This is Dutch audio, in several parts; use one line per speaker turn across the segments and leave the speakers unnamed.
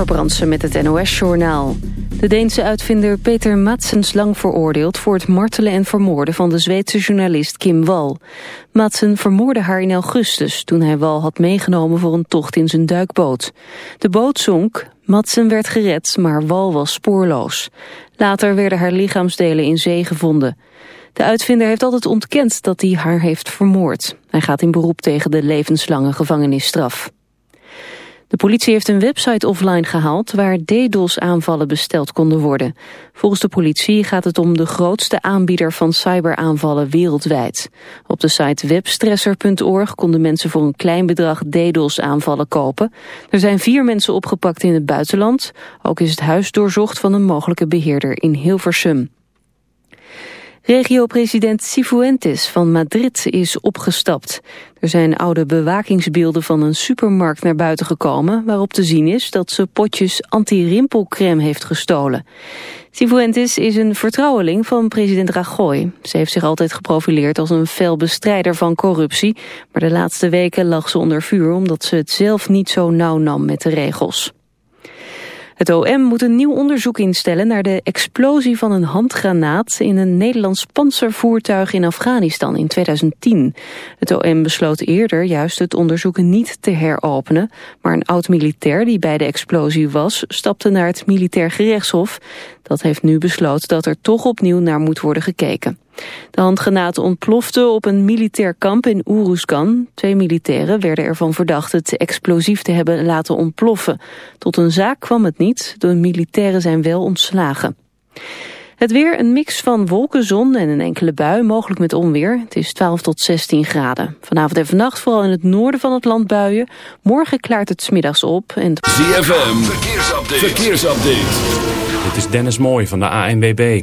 Brandsen met het NOS-journaal. De Deense uitvinder Peter Madsen lang veroordeeld... voor het martelen en vermoorden van de Zweedse journalist Kim Wall. Madsen vermoorde haar in augustus... toen hij Wall had meegenomen voor een tocht in zijn duikboot. De boot zonk, Madsen werd gered, maar Wall was spoorloos. Later werden haar lichaamsdelen in zee gevonden. De uitvinder heeft altijd ontkend dat hij haar heeft vermoord. Hij gaat in beroep tegen de levenslange gevangenisstraf. De politie heeft een website offline gehaald waar DDoS-aanvallen besteld konden worden. Volgens de politie gaat het om de grootste aanbieder van cyberaanvallen wereldwijd. Op de site webstresser.org konden mensen voor een klein bedrag DDoS-aanvallen kopen. Er zijn vier mensen opgepakt in het buitenland. Ook is het huis doorzocht van een mogelijke beheerder in Hilversum. Regio-president Cifuentes van Madrid is opgestapt. Er zijn oude bewakingsbeelden van een supermarkt naar buiten gekomen... waarop te zien is dat ze potjes anti-rimpelcreme heeft gestolen. Cifuentes is een vertrouweling van president Rajoy. Ze heeft zich altijd geprofileerd als een fel bestrijder van corruptie... maar de laatste weken lag ze onder vuur omdat ze het zelf niet zo nauw nam met de regels. Het OM moet een nieuw onderzoek instellen naar de explosie van een handgranaat in een Nederlands panzervoertuig in Afghanistan in 2010. Het OM besloot eerder juist het onderzoek niet te heropenen, maar een oud-militair die bij de explosie was stapte naar het militair gerechtshof. Dat heeft nu besloten dat er toch opnieuw naar moet worden gekeken. De handgranaat ontplofte op een militair kamp in Uruzgan. Twee militairen werden ervan verdacht het explosief te hebben laten ontploffen. Tot een zaak kwam het niet, de militairen zijn wel ontslagen. Het weer een mix van wolken, zon en een enkele bui, mogelijk met onweer. Het is 12 tot 16 graden. Vanavond en vannacht vooral in het noorden van het land buien. Morgen klaart het smiddags op. En...
ZFM, verkeersupdate. verkeersupdate.
Dit is Dennis Mooij van de ANWB.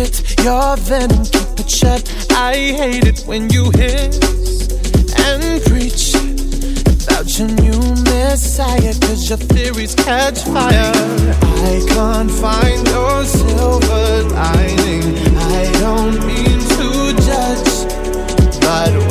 your
venom, keep it shut. I hate it when you hiss and preach about your new messiah, cause your theories catch fire. I can't find your silver lining. I don't mean to judge, but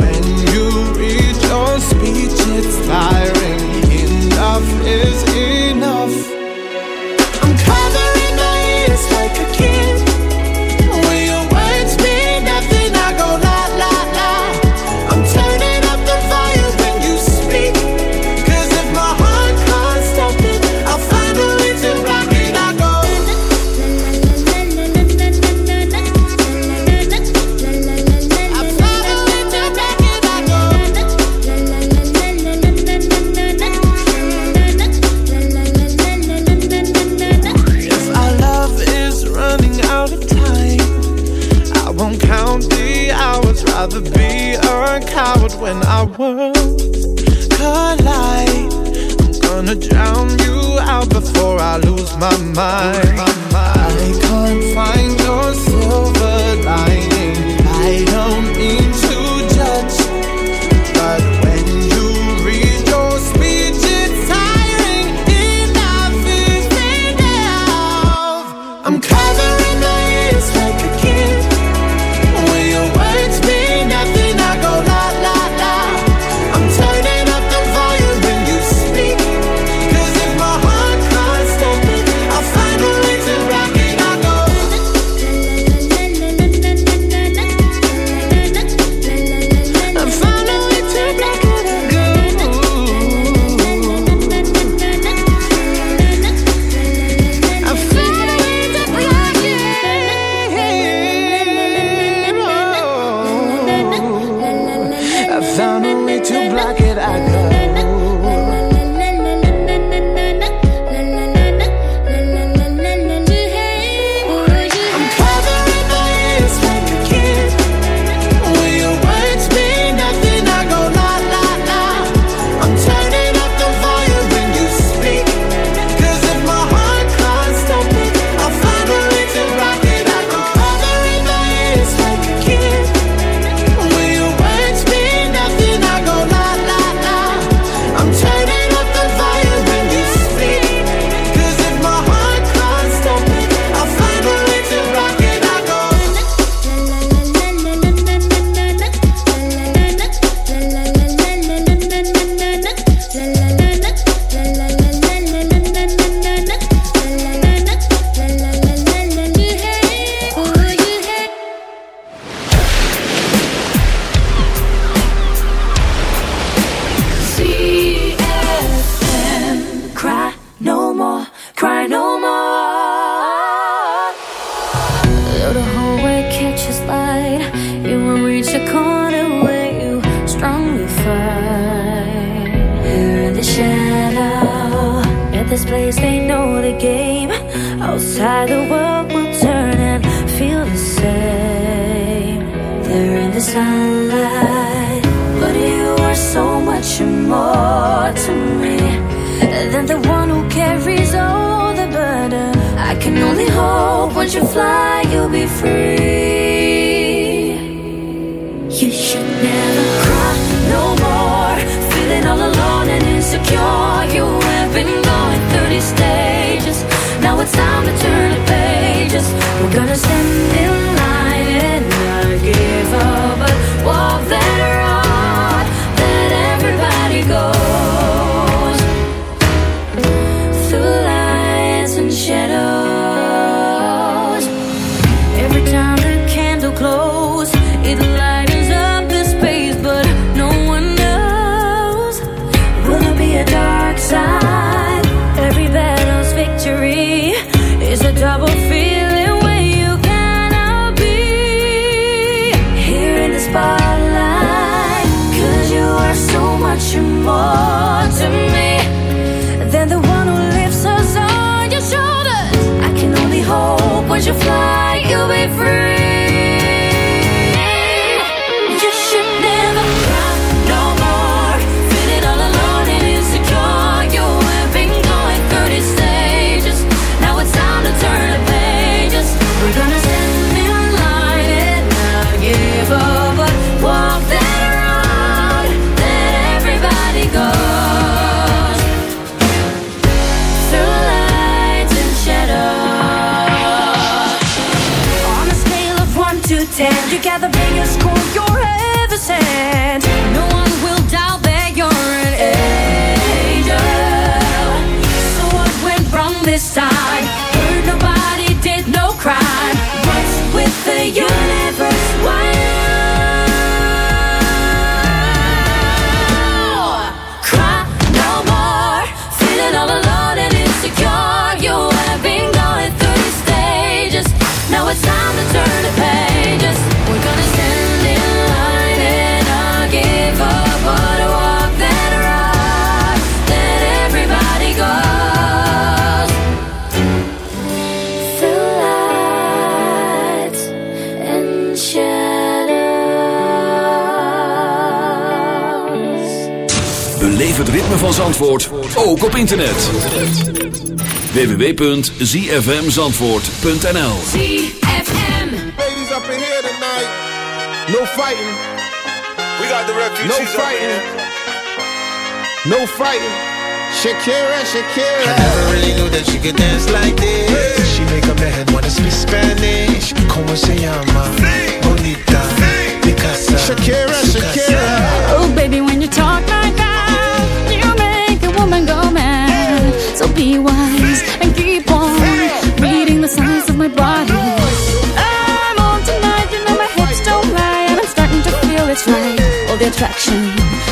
van Zandvoort ook op internet. www.zfmzandvoort.nl
ZFM.
Ladies up in here tonight. No fighting.
We got the refugees
No fighting. No fighting. Shakira, Shakira.
I never really knew that she could dance like this. She make a man wanna speak Spanish. Como se llama? Bonita. Picasa.
Shakira, Shakira.
Oh, baby, when you talk So be wise and keep on reading the signs of my body. I'm on tonight, you know my hips don't lie, and I'm starting to feel it's right. All the attraction,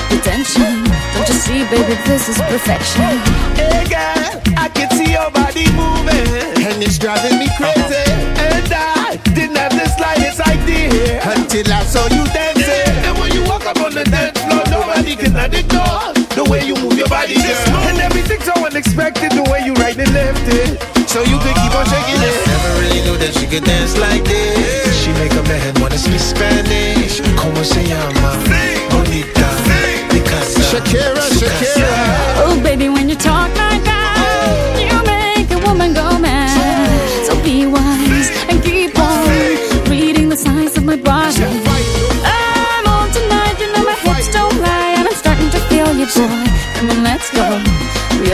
the tension. Don't you see, baby, this is perfection.
Hey girl, I can see your body moving, and it's driving me crazy. And I didn't have the slightest idea until I saw you dancing. And when you walk up on the dance floor, nobody can ignore the way you move your body, girl. And everything's so unexpected, the way you right and left it. So you could keep on shaking it.
Never really knew that she could dance like this. She make a man wanna speak Spanish. Como se llama? Bonita. Picasa.
Shakira, Shakira.
Oh, baby, when you talk like that, you make a woman go mad. So be wise and keep on reading the signs of my body. I'm on tonight, you know my hips don't lie, and I'm starting to feel you, boy. Come on, let's go,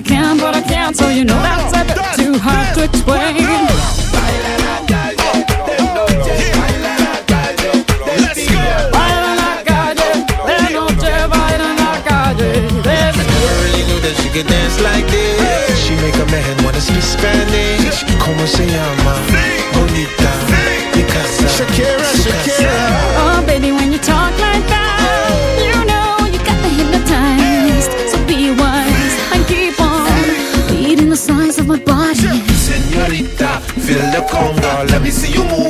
I can, but I can't, so you know that's a bit too hard to explain.
She dance like this. She make a man wanna speak Spanish. Como se llama?
The
conga. Let me see you move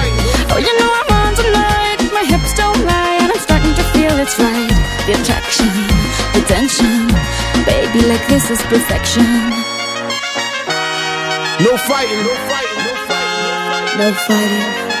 The attraction, the tension. Baby, like this is perfection.
No fighting, no fighting, no fighting.
No fighting.
My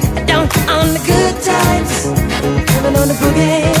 on the boogie.